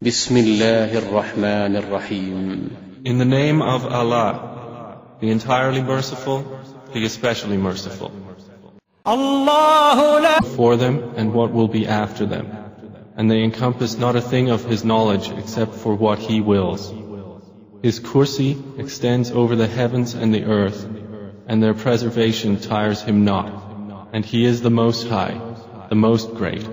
بسم الله الرحمن In the name of Allah, the entirely merciful, the especially merciful. الله For them and what will be after them. And they encompass not a thing of His knowledge except for what He wills. His kursi extends over the heavens and the earth, and their preservation tires Him not. And He is the Most High, the Most Great.